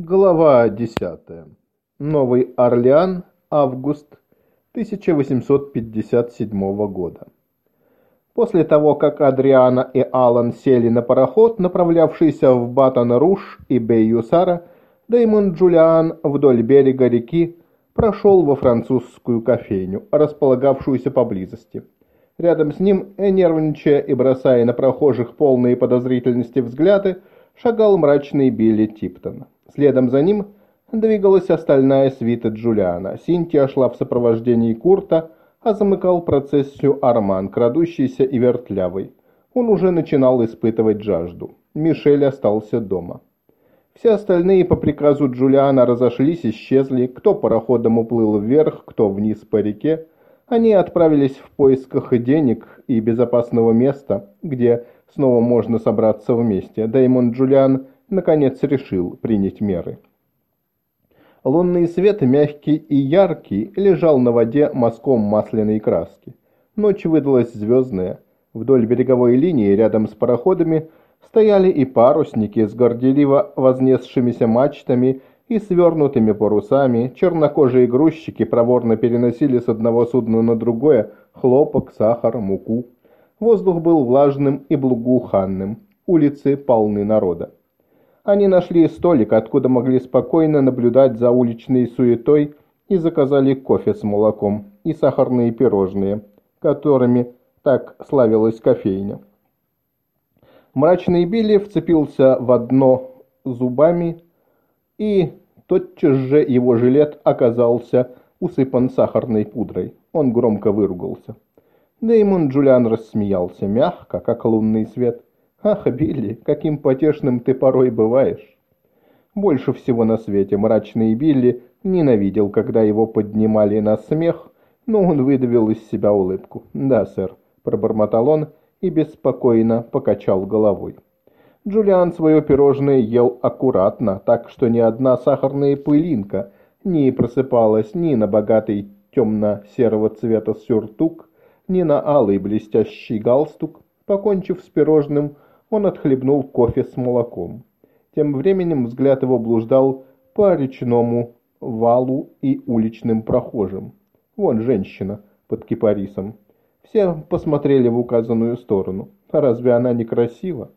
Глава 10. Новый Орлеан, август 1857 года. После того, как Адриана и Алан сели на пароход, направлявшийся в Батон-Руш и Бей-Юсара, Дэймон Джулиан вдоль берега реки прошел во французскую кофейню, располагавшуюся поблизости. Рядом с ним, нервничая и бросая на прохожих полные подозрительности взгляды, шагал мрачный Билли Типтон. Следом за ним двигалась остальная свита Джулиана. Синтия шла в сопровождении Курта, а замыкал процессию Арман, крадущийся и вертлявый. Он уже начинал испытывать жажду. Мишель остался дома. Все остальные по приказу Джулиана разошлись, исчезли, кто пароходом уплыл вверх, кто вниз по реке. Они отправились в поисках денег и безопасного места, где снова можно собраться вместе. Дэймон Джулиан наконец решил принять меры. Лунный свет, мягкий и яркий, лежал на воде мазком масляной краски. Ночь выдалась звездная. Вдоль береговой линии, рядом с пароходами, стояли и парусники с горделиво вознесшимися мачтами и свернутыми парусами. Чернокожие грузчики проворно переносили с одного судна на другое хлопок, сахар, муку. Воздух был влажным и благоуханным. Улицы полны народа. Они нашли столик, откуда могли спокойно наблюдать за уличной суетой и заказали кофе с молоком и сахарные пирожные, которыми так славилась кофейня. Мрачный Билли вцепился в одно зубами, и тотчас же его жилет оказался усыпан сахарной пудрой. Он громко выругался. Дэймон Джулиан рассмеялся мягко, как лунный свет. «Ах, Билли, каким потешным ты порой бываешь!» Больше всего на свете мрачный Билли ненавидел, когда его поднимали на смех, но он выдавил из себя улыбку. «Да, сэр», — пробормотал он и беспокойно покачал головой. Джулиан свое пирожное ел аккуратно, так что ни одна сахарная пылинка не просыпалась ни на богатый темно-серого цвета сюртук, ни на алый блестящий галстук. Покончив с пирожным, он отхлебнул кофе с молоком. Тем временем взгляд его блуждал по речному валу и уличным прохожим. Вон женщина под кипарисом. Все посмотрели в указанную сторону. Разве она не красива?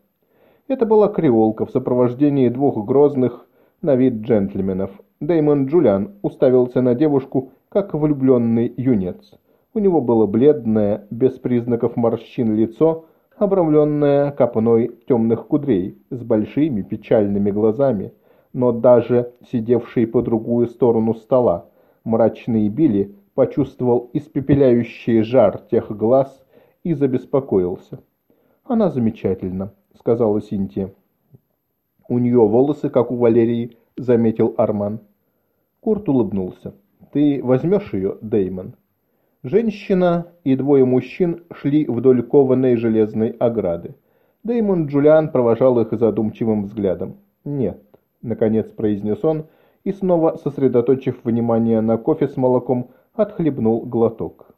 Это была креолка в сопровождении двух грозных на вид джентльменов. Дэймон Джулиан уставился на девушку, как влюбленный юнец. У него было бледное, без признаков морщин лицо, обрамленная копной темных кудрей, с большими печальными глазами, но даже сидевший по другую сторону стола, мрачный Билли почувствовал испепеляющий жар тех глаз и забеспокоился. «Она замечательна», — сказала Синтия. «У нее волосы, как у Валерии», — заметил Арман. Курт улыбнулся. «Ты возьмешь ее, Деймон?» Женщина и двое мужчин шли вдоль кованой железной ограды. Дэймон Джулиан провожал их задумчивым взглядом. «Нет», — наконец произнес он, и снова, сосредоточив внимание на кофе с молоком, отхлебнул глоток.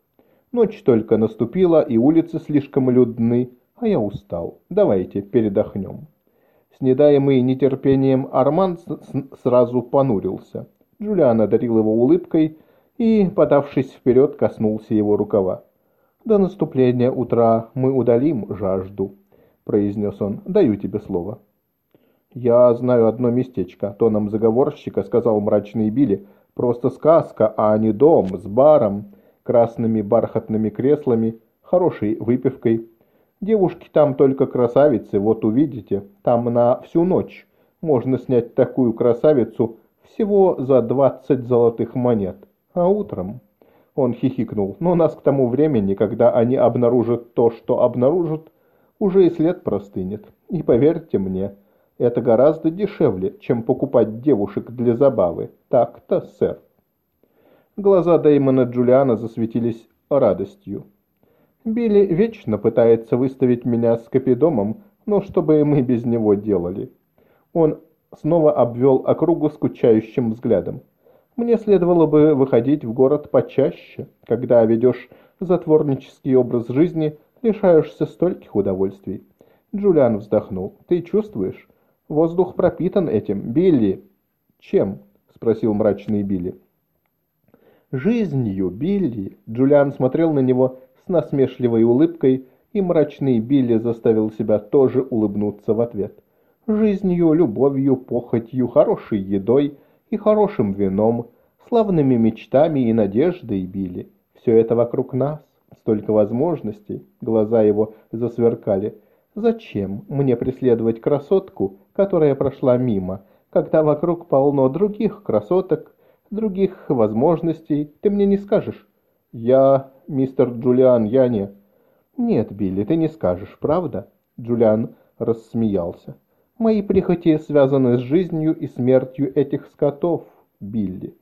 Ночь только наступила, и улицы слишком людны, а я устал. Давайте передохнем. Снедаемый нетерпением Арман сразу понурился. Джулиан одарил его улыбкой, и, подавшись вперед, коснулся его рукава. «До наступления утра мы удалим жажду», — произнес он. «Даю тебе слово». «Я знаю одно местечко», — тоном заговорщика сказал мрачный Билли. «Просто сказка, а не дом с баром, красными бархатными креслами, хорошей выпивкой. Девушки там только красавицы, вот увидите, там на всю ночь. Можно снять такую красавицу всего за двадцать золотых монет». А утром... Он хихикнул. Но нас к тому времени, когда они обнаружат то, что обнаружат, уже и след простынет. И поверьте мне, это гораздо дешевле, чем покупать девушек для забавы. Так-то, сэр. Глаза Дэймона Джулиана засветились радостью. Билли вечно пытается выставить меня с Капидомом, но что бы мы без него делали? Он снова обвел округу скучающим взглядом. Мне следовало бы выходить в город почаще. Когда ведешь затворнический образ жизни, лишаешься стольких удовольствий. Джулиан вздохнул. Ты чувствуешь? Воздух пропитан этим. Билли. «Чем?» — спросил мрачный Билли. «Жизнью, Билли!» Джулиан смотрел на него с насмешливой улыбкой, и мрачный Билли заставил себя тоже улыбнуться в ответ. «Жизнью, любовью, похотью, хорошей едой и хорошим вином, славными мечтами и надеждой, Билли. Все это вокруг нас, столько возможностей». Глаза его засверкали. «Зачем мне преследовать красотку, которая прошла мимо?» когда вокруг полно других красоток, других возможностей, ты мне не скажешь? Я, мистер Джулиан, я не... Нет, Билли, ты не скажешь, правда? Джулиан рассмеялся. Мои прихоти связаны с жизнью и смертью этих скотов, Билли.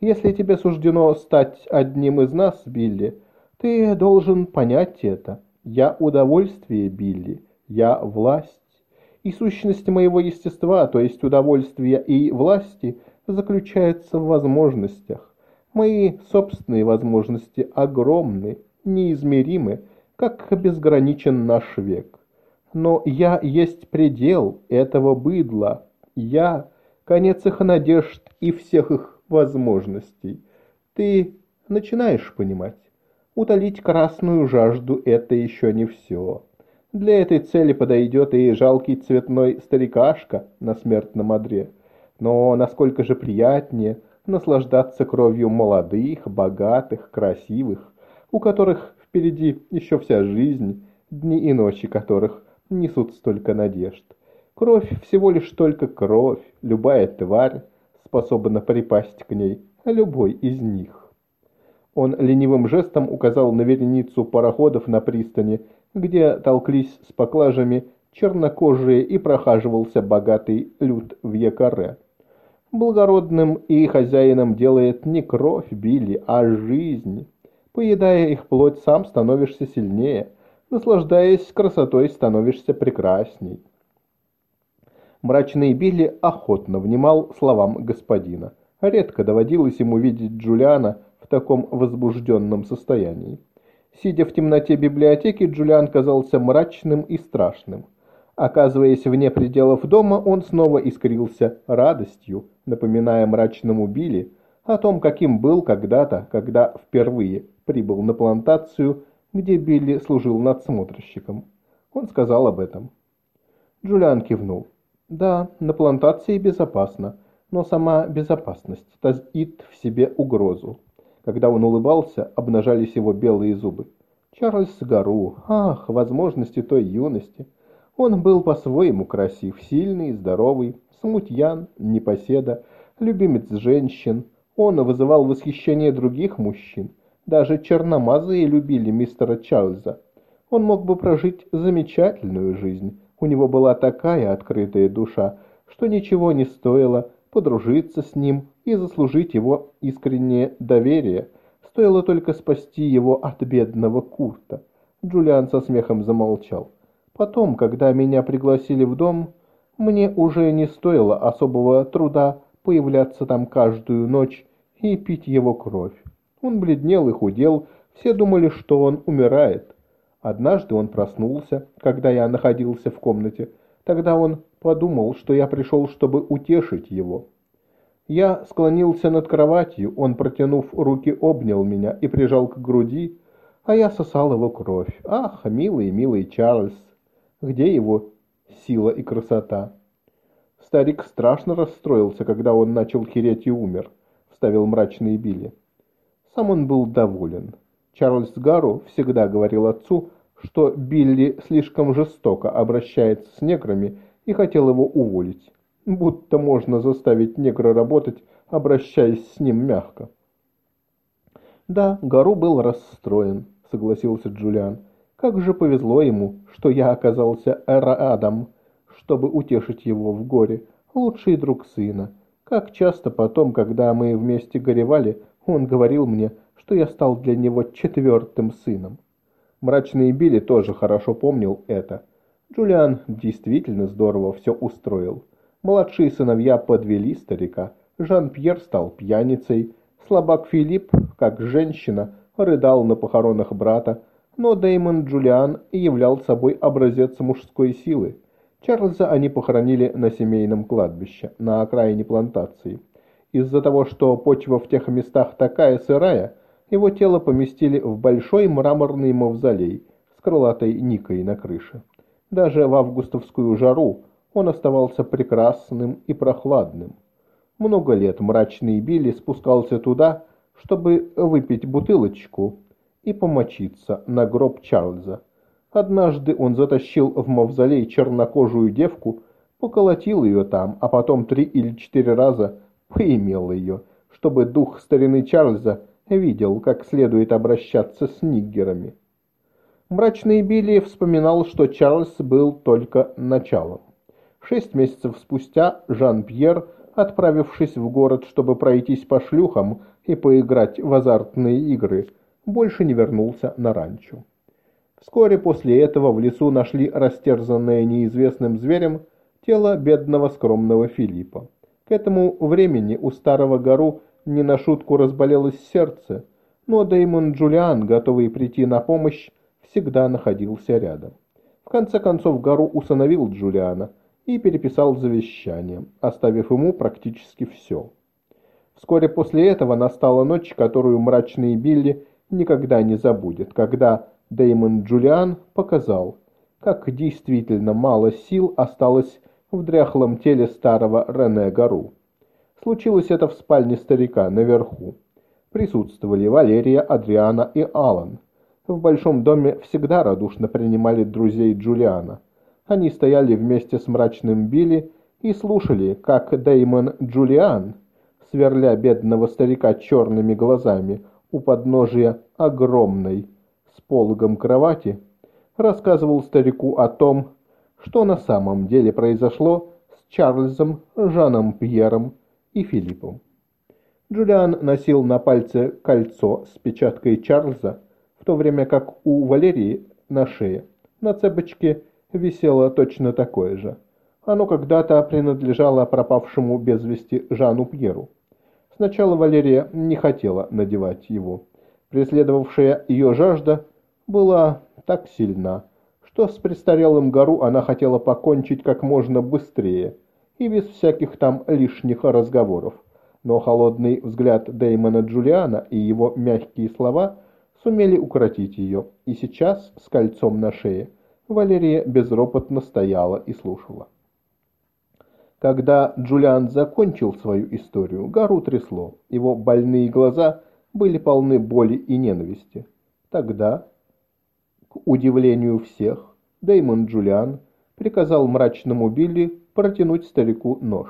Если тебе суждено стать одним из нас, Билли, ты должен понять это. Я удовольствие, Билли. Я власть. И сущность моего естества, то есть удовольствия и власти, заключается в возможностях. Мои собственные возможности огромны, неизмеримы, как безграничен наш век. Но я есть предел этого быдла. Я – конец их надежд и всех их возможностей. Ты начинаешь понимать. Утолить красную жажду – это еще не все. Для этой цели подойдет и жалкий цветной старикашка на смертном одре. Но насколько же приятнее наслаждаться кровью молодых, богатых, красивых, у которых впереди еще вся жизнь, дни и ночи которых несут столько надежд. Кровь всего лишь только кровь, любая тварь способна припасть к ней, любой из них. Он ленивым жестом указал на вереницу пароходов на пристани, где толклись с поклажами чернокожие и прохаживался богатый люд в якоре. Благородным и хозяином делает не кровь Билли, а жизнь. Поедая их плоть, сам становишься сильнее, наслаждаясь красотой, становишься прекрасней. Мрачный Билли охотно внимал словам господина. Редко доводилось ему видеть Джулиана в таком возбужденном состоянии. Сидя в темноте библиотеки, Джулиан казался мрачным и страшным. Оказываясь вне пределов дома, он снова искрился радостью, напоминая мрачному Билли о том, каким был когда-то, когда впервые прибыл на плантацию, где Билли служил надсмотрщиком. Он сказал об этом. Джулиан кивнул. «Да, на плантации безопасно, но сама безопасность таит в себе угрозу. Когда он улыбался, обнажались его белые зубы. Чарльз Гару, ах, возможности той юности. Он был по-своему красив, сильный, здоровый, смутьян, непоседа, любимец женщин. Он вызывал восхищение других мужчин. Даже черномазые любили мистера Чарльза. Он мог бы прожить замечательную жизнь. У него была такая открытая душа, что ничего не стоило подружиться с ним и заслужить его искреннее доверие. Стоило только спасти его от бедного Курта. Джулиан со смехом замолчал. Потом, когда меня пригласили в дом, мне уже не стоило особого труда появляться там каждую ночь и пить его кровь. Он бледнел и худел, все думали, что он умирает. Однажды он проснулся, когда я находился в комнате. Тогда он подумал, что я пришел, чтобы утешить его. Я склонился над кроватью, он, протянув руки, обнял меня и прижал к груди, а я сосал его кровь. Ах, милый, милый Чарльз, где его сила и красота? Старик страшно расстроился, когда он начал хереть и умер, вставил мрачный Билли. Сам он был доволен. Чарльз Гару всегда говорил отцу, что Билли слишком жестоко обращается с неграми и хотел его уволить будто можно заставить негра работать, обращаясь с ним мягко. «Да, Гару был расстроен», — согласился Джулиан. «Как же повезло ему, что я оказался Эраадом, чтобы утешить его в горе, лучший друг сына. Как часто потом, когда мы вместе горевали, он говорил мне, что я стал для него четвертым сыном». Мрачный Билли тоже хорошо помнил это. Джулиан действительно здорово все устроил. Младшие сыновья подвели старика. Жан-Пьер стал пьяницей. Слабак Филипп, как женщина, рыдал на похоронах брата, но Дэймон Джулиан являл собой образец мужской силы. Чарльза они похоронили на семейном кладбище, на окраине плантации. Из-за того, что почва в тех местах такая сырая, его тело поместили в большой мраморный мавзолей с крылатой никой на крыше. Даже в августовскую жару он оставался прекрасным и прохладным. Много лет мрачный Билли спускался туда, чтобы выпить бутылочку и помочиться на гроб Чарльза. Однажды он затащил в мавзолей чернокожую девку, поколотил ее там, а потом три или четыре раза поимел ее, чтобы дух старины Чарльза видел, как следует обращаться с ниггерами. Мрачный Билли вспоминал, что Чарльз был только началом. Шесть месяцев спустя Жан-Пьер, отправившись в город, чтобы пройтись по шлюхам и поиграть в азартные игры, больше не вернулся на ранчо. Вскоре после этого в лесу нашли растерзанное неизвестным зверем тело бедного скромного Филиппа. К этому времени у старого гору не на шутку разболелось сердце, но Дэймон Джулиан, готовый прийти на помощь, всегда находился рядом. В конце концов Гару усыновил Джулиана и переписал завещание, оставив ему практически все. Вскоре после этого настала ночь, которую мрачный Билли никогда не забудет, когда Дэймон Джулиан показал, как действительно мало сил осталось в дряхлом теле старого Рене Гару. Случилось это в спальне старика, наверху. Присутствовали Валерия, Адриана и Алан. В большом доме всегда радушно принимали друзей Джулиана. Они стояли вместе с мрачным Билли и слушали, как Дэймон Джулиан, сверля бедного старика черными глазами у подножия огромной с пологом кровати, рассказывал старику о том, что на самом деле произошло с Чарльзом, Жаном Пьером и Филиппом. Джулиан носил на пальце кольцо с печаткой Чарльза, в то время как у Валерии на шее на цепочке висело точно такое же. Оно когда-то принадлежало пропавшему без вести Жану Пьеру. Сначала Валерия не хотела надевать его. Преследовавшая ее жажда была так сильна, что с престарелым гору она хотела покончить как можно быстрее и без всяких там лишних разговоров. Но холодный взгляд Дэймона Джулиана и его мягкие слова сумели укротить ее, и сейчас с кольцом на шее Валерия безропотно стояла и слушала. Когда Джулиан закончил свою историю, Гару трясло, его больные глаза были полны боли и ненависти. Тогда к удивлению всех, Дэймон Джулиан приказал мрачному Билли протянуть старику нож.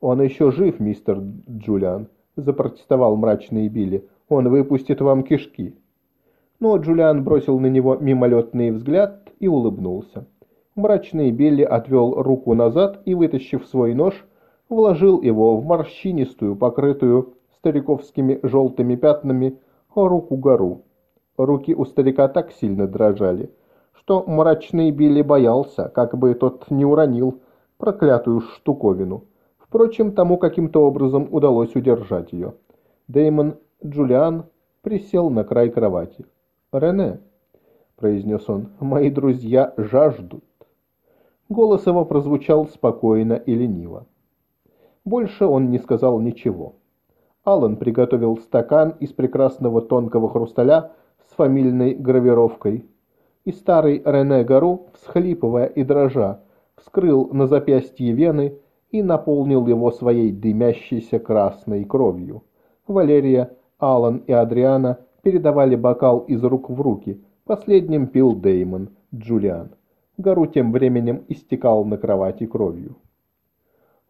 «Он еще жив, мистер Джулиан», — запротестовал мрачный Билли. «Он выпустит вам кишки». Но Джулиан бросил на него мимолетный взгляд и улыбнулся. Мрачный Билли отвел руку назад и, вытащив свой нож, вложил его в морщинистую, покрытую стариковскими желтыми пятнами, руку-гору. Руки у старика так сильно дрожали, что мрачный Билли боялся, как бы тот не уронил проклятую штуковину. Впрочем, тому каким-то образом удалось удержать ее. Дэймон Джулиан присел на край кровати. «Рене», — произнес он, — «мои друзья жаждут». Голос его прозвучал спокойно и лениво. Больше он не сказал ничего. Аллан приготовил стакан из прекрасного тонкого хрусталя с фамильной гравировкой. И старый Рене Гару, всхлипывая и дрожа, вскрыл на запястье вены и наполнил его своей дымящейся красной кровью. Валерия, Алан и Адриана передавали бокал из рук в руки. Последним пил Деймон, Джулиан. Гару тем временем истекал на кровати кровью.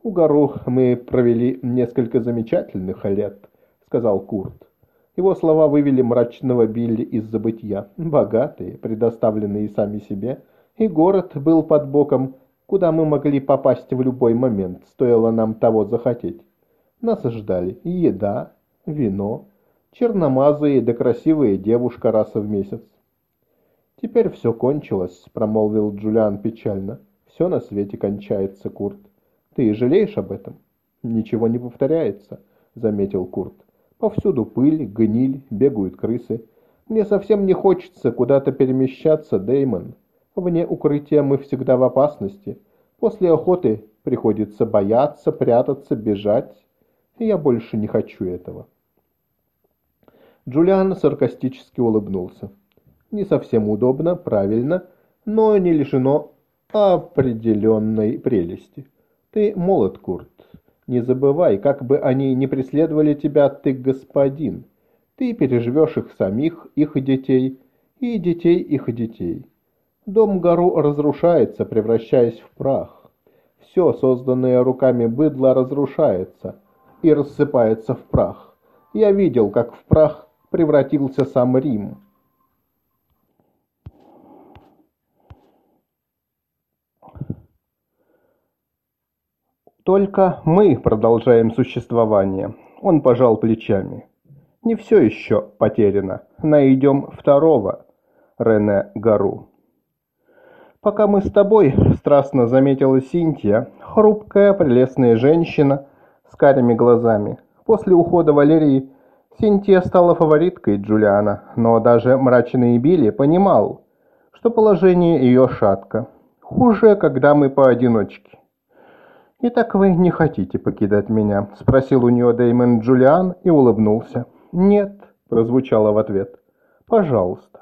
«У Гару мы провели несколько замечательных лет», — сказал Курт. Его слова вывели мрачного Билли из забытья. Богатые, предоставленные сами себе, и город был под боком, куда мы могли попасть в любой момент, стоило нам того захотеть. Нас ждали еда, вино, черномазые да красивая девушка раз в месяц. «Теперь все кончилось», — промолвил Джулиан печально. «Все на свете кончается, Курт. Ты жалеешь об этом?» «Ничего не повторяется», — заметил Курт. Повсюду пыль, гниль, бегают крысы. Мне совсем не хочется куда-то перемещаться, Деймон. Вне укрытия мы всегда в опасности. После охоты приходится бояться, прятаться, бежать. Я больше не хочу этого. Джулиан саркастически улыбнулся. Не совсем удобно, правильно, но не лишено определенной прелести. Ты молод, Курт. Не забывай, как бы они ни преследовали тебя, ты господин. Ты переживешь их самих, их детей и детей их детей. Дом гору разрушается, превращаясь в прах. Все, созданное руками быдла, разрушается и рассыпается в прах. Я видел, как в прах превратился сам Рим. Только мы продолжаем существование. Он пожал плечами. Не все еще потеряно. Найдем второго Рене Гару. Пока мы с тобой, страстно заметила Синтия, хрупкая, прелестная женщина с карими глазами. После ухода Валерии Синтия стала фавориткой Джулиана, но даже мрачный Билли понимал, что положение ее шатко. Хуже, когда мы поодиночке. «Итак вы не хотите покидать меня?» – спросил у нее Дэймон Джулиан и улыбнулся. «Нет», – прозвучало в ответ. «Пожалуйста».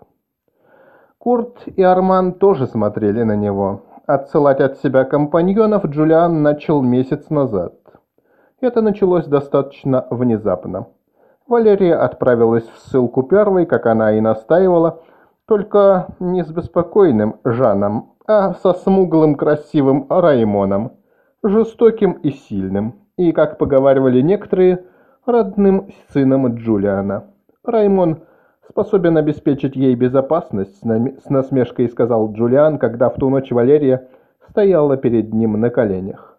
Курт и Арман тоже смотрели на него. Отсылать от себя компаньонов Джулиан начал месяц назад. Это началось достаточно внезапно. Валерия отправилась в ссылку первой, как она и настаивала, только не с беспокойным Жаном, а со смуглым красивым Раймоном, жестоким и сильным, и, как поговаривали некоторые, родным сыном Джулиана. Раймон способен обеспечить ей безопасность, с насмешкой сказал Джулиан, когда в ту ночь Валерия стояла перед ним на коленях.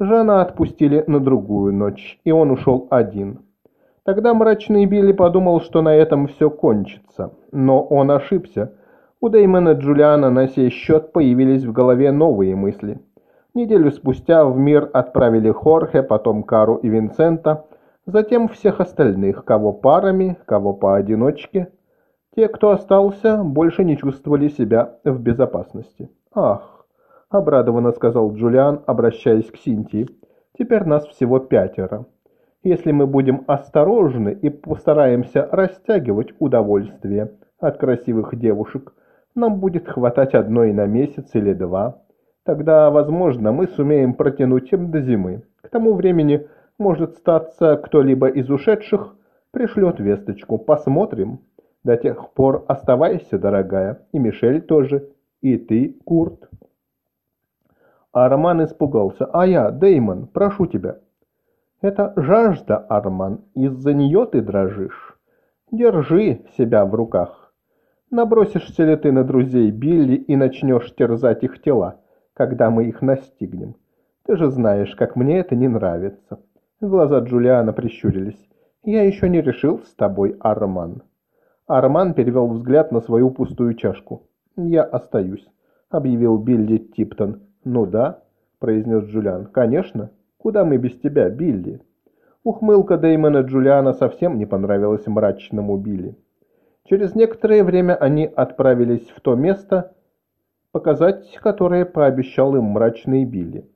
Жана отпустили на другую ночь, и он ушел один. Тогда мрачный Билли подумал, что на этом все кончится. Но он ошибся. У Дэймона Джулиана на сей счет появились в голове новые мысли. Неделю спустя в мир отправили Хорхе, потом Кару и Винсента – затем всех остальных, кого парами, кого поодиночке. Те, кто остался, больше не чувствовали себя в безопасности. «Ах!» – обрадованно сказал Джулиан, обращаясь к Синтии. «Теперь нас всего пятеро. Если мы будем осторожны и постараемся растягивать удовольствие от красивых девушек, нам будет хватать одной на месяц или два. Тогда, возможно, мы сумеем протянуть им до зимы. К тому времени – может статься, кто-либо из ушедших пришлет весточку. Посмотрим. До тех пор оставайся, дорогая. И Мишель тоже. И ты, Курт. Арман испугался. А я, Деймон, прошу тебя. Это жажда, Арман. Из-за нее ты дрожишь. Держи себя в руках. Набросишься ли ты на друзей Билли и начнешь терзать их тела, когда мы их настигнем? Ты же знаешь, как мне это не нравится. Глаза Джулиана прищурились. «Я еще не решил с тобой, Арман». Арман перевел взгляд на свою пустую чашку. «Я остаюсь», — объявил Билли Типтон. «Ну да», — произнес Джулиан. «Конечно. Куда мы без тебя, Билли?» Ухмылка Дэймона Джулиана совсем не понравилась мрачному Билли. Через некоторое время они отправились в то место, показать которое пообещал им мрачный Билли.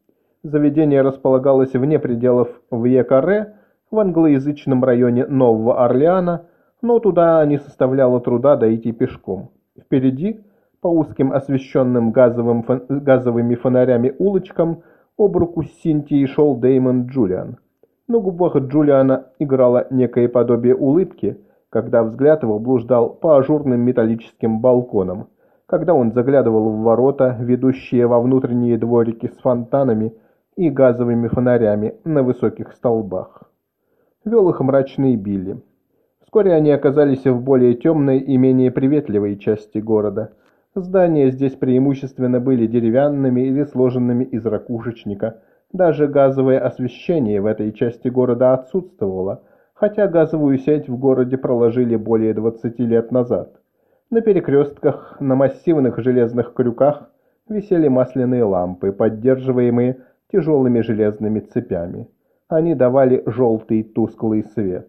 Заведение располагалось вне пределов Вьекаре, в англоязычном районе Нового Орлеана, но туда не составляло труда дойти пешком. Впереди, по узким освещенным газовым, газовыми фонарями улочкам, об руку с Синтией шел Деймон Джулиан. На губах Джулиана играло некое подобие улыбки, когда взгляд его блуждал по ажурным металлическим балконам, когда он заглядывал в ворота, ведущие во внутренние дворики с фонтанами, и газовыми фонарями на высоких столбах. Вел их мрачный Билли. Вскоре они оказались в более темной и менее приветливой части города. Здания здесь преимущественно были деревянными или сложенными из ракушечника. Даже газовое освещение в этой части города отсутствовало, хотя газовую сеть в городе проложили более 20 лет назад. На перекрестках, на массивных железных крюках висели масляные лампы, поддерживаемые тяжелыми железными цепями. Они давали желтый тусклый свет.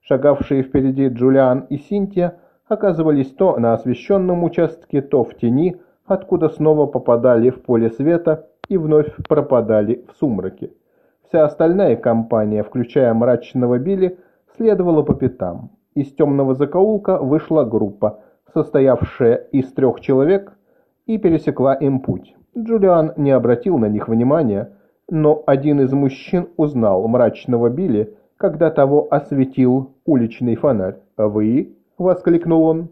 Шагавшие впереди Джулиан и Синтия оказывались то на освещенном участке, то в тени, откуда снова попадали в поле света и вновь пропадали в сумраке. Вся остальная компания, включая мрачного Билли, следовала по пятам. Из темного закоулка вышла группа, состоявшая из трех человек, и пересекла им путь. Джулиан не обратил на них внимания, но один из мужчин узнал мрачного Билли, когда того осветил уличный фонарь. «Вы?» — воскликнул он.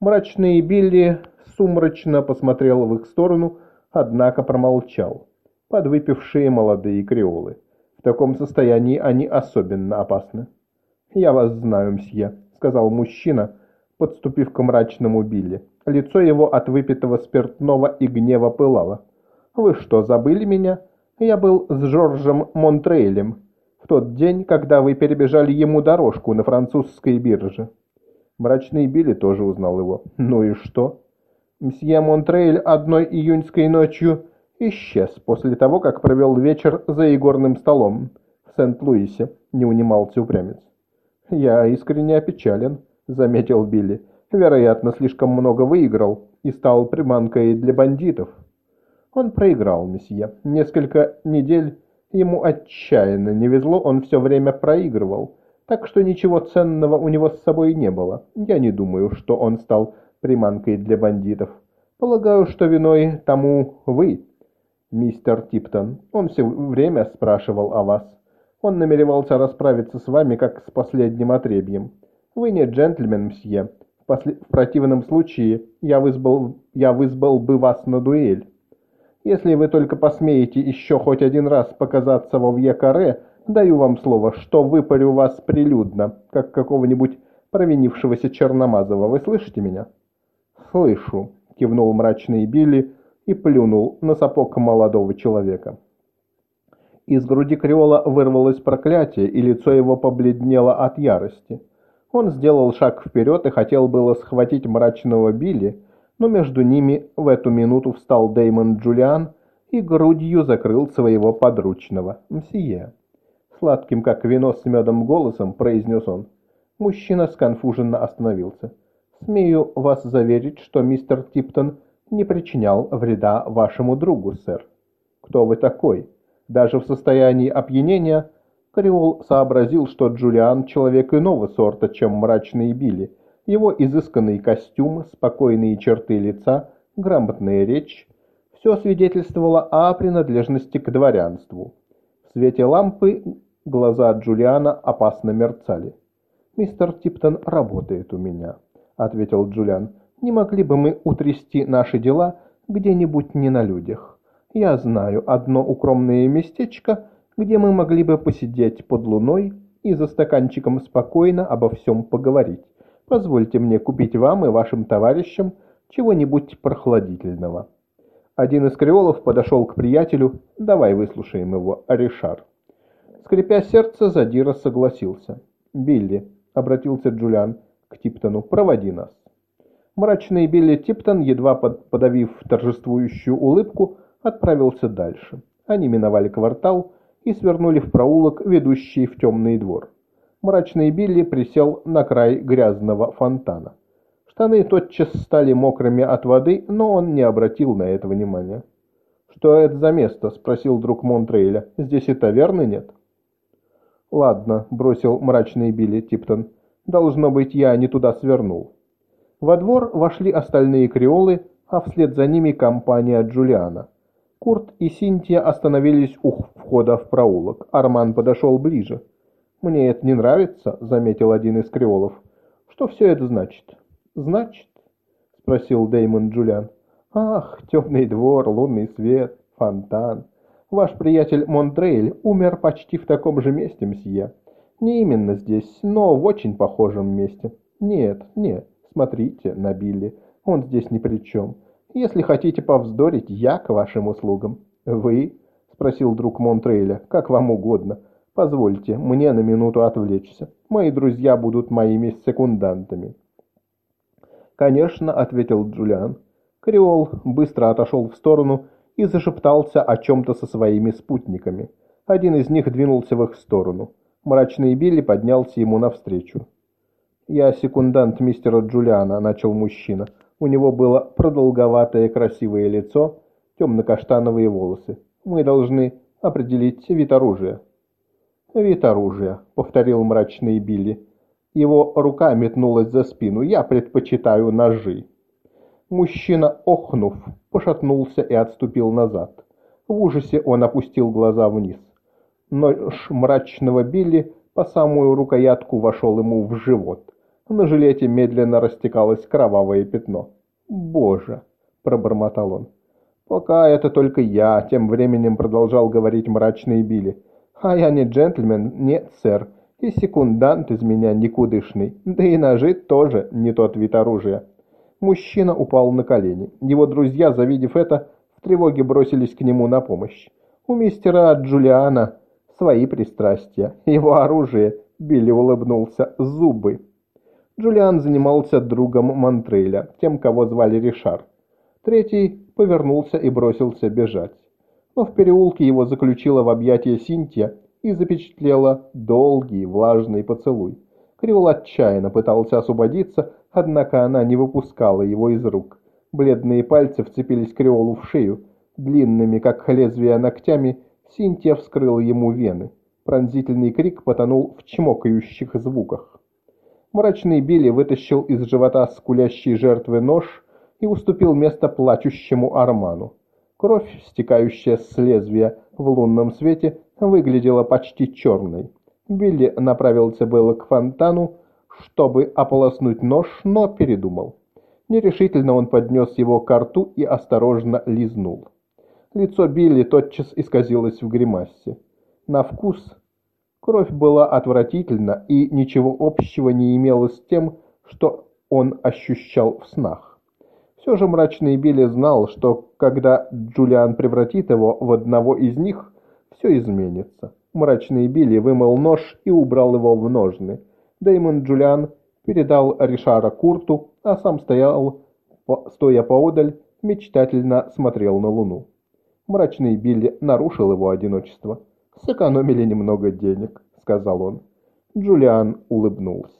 Мрачный Билли сумрачно посмотрел в их сторону, однако промолчал. Подвыпившие молодые креолы. В таком состоянии они особенно опасны. «Я вас знаю, мсье», — сказал мужчина, подступив к мрачному Билли. Лицо его от выпитого спиртного и гнева пылало. «Вы что, забыли меня? Я был с Жоржем Монтрейлем в тот день, когда вы перебежали ему дорожку на французской бирже». Мрачный Билли тоже узнал его. «Ну и что?» Мсье Монтрейль одной июньской ночью исчез после того, как провел вечер за игорным столом в Сент-Луисе, не унимался упрямец. «Я искренне опечален», — заметил Билли. «Вероятно, слишком много выиграл и стал приманкой для бандитов». Он проиграл, месье. Несколько недель ему отчаянно не везло, он все время проигрывал, так что ничего ценного у него с собой не было. Я не думаю, что он стал приманкой для бандитов. Полагаю, что виной тому вы, мистер Типтон. Он все время спрашивал о вас. Он намеревался расправиться с вами, как с последним отребьем. Вы не джентльмен, мсье. В, в противном случае я вызвал... я вызвал бы вас на дуэль. Если вы только посмеете еще хоть один раз показаться во Вьекаре, даю вам слово, что выпарю вас прилюдно, как какого-нибудь провинившегося Черномазова. Вы слышите меня?» «Слышу», — кивнул мрачный Билли и плюнул на сапог молодого человека. Из груди Креола вырвалось проклятие, и лицо его побледнело от ярости. Он сделал шаг вперед и хотел было схватить мрачного Билли, но между ними в эту минуту встал Деймон Джулиан и грудью закрыл своего подручного, мсье. Сладким, как вино с медом голосом, произнес он. Мужчина сконфуженно остановился. «Смею вас заверить, что мистер Типтон не причинял вреда вашему другу, сэр». «Кто вы такой?» Даже в состоянии опьянения Креол сообразил, что Джулиан – человек иного сорта, чем мрачный Билли. Его изысканный костюм, спокойные черты лица, грамотная речь – все свидетельствовало о принадлежности к дворянству. В свете лампы глаза Джулиана опасно мерцали. «Мистер Типтон работает у меня», ответил Джулиан. «Не могли бы мы утрясти наши дела где-нибудь не на людях? Я знаю одно укромное местечко, где мы могли бы посидеть под луной и за стаканчиком спокойно обо всем поговорить. Позвольте мне купить вам и вашим товарищам чего-нибудь прохладительного». Один из креолов подошел к приятелю. «Давай выслушаем его, Аришар». Скрипя сердце, Задира согласился. «Билли», — обратился Джулиан, — к Типтону. «Проводи нас». Мрачный Билли Типтон, едва подавив торжествующую улыбку, отправился дальше. Они миновали квартал и свернули в проулок, ведущий в темный двор. Мрачный Билли присел на край грязного фонтана. Штаны тотчас стали мокрыми от воды, но он не обратил на это внимания. «Что это за место?» — спросил друг Монтрейля. «Здесь и таверны нет?» «Ладно», — бросил мрачный Билли Типтон. Должно быть, я не туда свернул. Во двор вошли остальные креолы, а вслед за ними компания Джулиана. Курт и Синтия остановились у входа в проулок. Арман подошел ближе. «Мне это не нравится», — заметил один из креолов. «Что все это значит?» «Значит?» — спросил Деймон Джулиан. «Ах, темный двор, лунный свет, фонтан. Ваш приятель Монтрейль умер почти в таком же месте, мсье. Не именно здесь, но в очень похожем месте. Нет, нет, смотрите на Билли, он здесь ни при чем. Если хотите повздорить, я к вашим услугам. Вы? Спросил друг Монтрейля. Как вам угодно. Позвольте мне на минуту отвлечься. Мои друзья будут моими секундантами. Конечно, ответил Джулиан. Креол быстро отошел в сторону и зашептался о чем-то со своими спутниками. Один из них двинулся в их сторону. Мрачный Билли поднялся ему навстречу. «Я секундант мистера Джулиана», — начал мужчина. У него было продолговатое красивое лицо, темно-каштановые волосы. «Мы должны Определить вид оружия. «Вид оружия», — повторил мрачный Билли. Его рука метнулась за спину. «Я предпочитаю ножи». Мужчина, охнув, пошатнулся и отступил назад. В ужасе он опустил глаза вниз. Нож мрачного Билли по самую рукоятку вошел ему в живот. На жилете медленно растекалось кровавое пятно. «Боже!» – пробормотал он. «Пока это только я», – тем временем продолжал говорить мрачный Билли. «А я не джентльмен, нет, сэр, и секундант из меня никудышный, да и ножи тоже не тот вид оружия». Мужчина упал на колени. Его друзья, завидев это, в тревоге бросились к нему на помощь. У мистера Джулиана свои пристрастия. Его оружие, Билли улыбнулся, зубы. Джулиан занимался другом Монтреля, тем, кого звали Ришар. Третий повернулся и бросился бежать. Но в переулке его заключила в объятия Синтия и запечатлела долгий влажный поцелуй. Кривол отчаянно пытался освободиться, однако она не выпускала его из рук. Бледные пальцы вцепились Криолу в шею, длинными, как лезвия ногтями, Синтия вскрыла ему вены. Пронзительный крик потонул в чмокающих звуках. Мрачный Билли вытащил из живота скулящей жертвы нож и уступил место плачущему Арману. Кровь, стекающая с лезвия в лунном свете, выглядела почти черной. Билли направился было к фонтану, чтобы ополоснуть нож, но передумал. Нерешительно он поднес его к рту и осторожно лизнул. Лицо Билли тотчас исказилось в гримасе. На вкус кровь была отвратительна и ничего общего не имела с тем, что он ощущал в снах. Все же мрачный Билли знал, что когда Джулиан превратит его в одного из них, все изменится. Мрачный Билли вымыл нож и убрал его в ножны. Дэймон Джулиан передал Ришара Курту, а сам стоял, стоя поодаль, мечтательно смотрел на луну. Мрачный Билли нарушил его одиночество. «Сэкономили немного денег», — сказал он. Джулиан улыбнулся.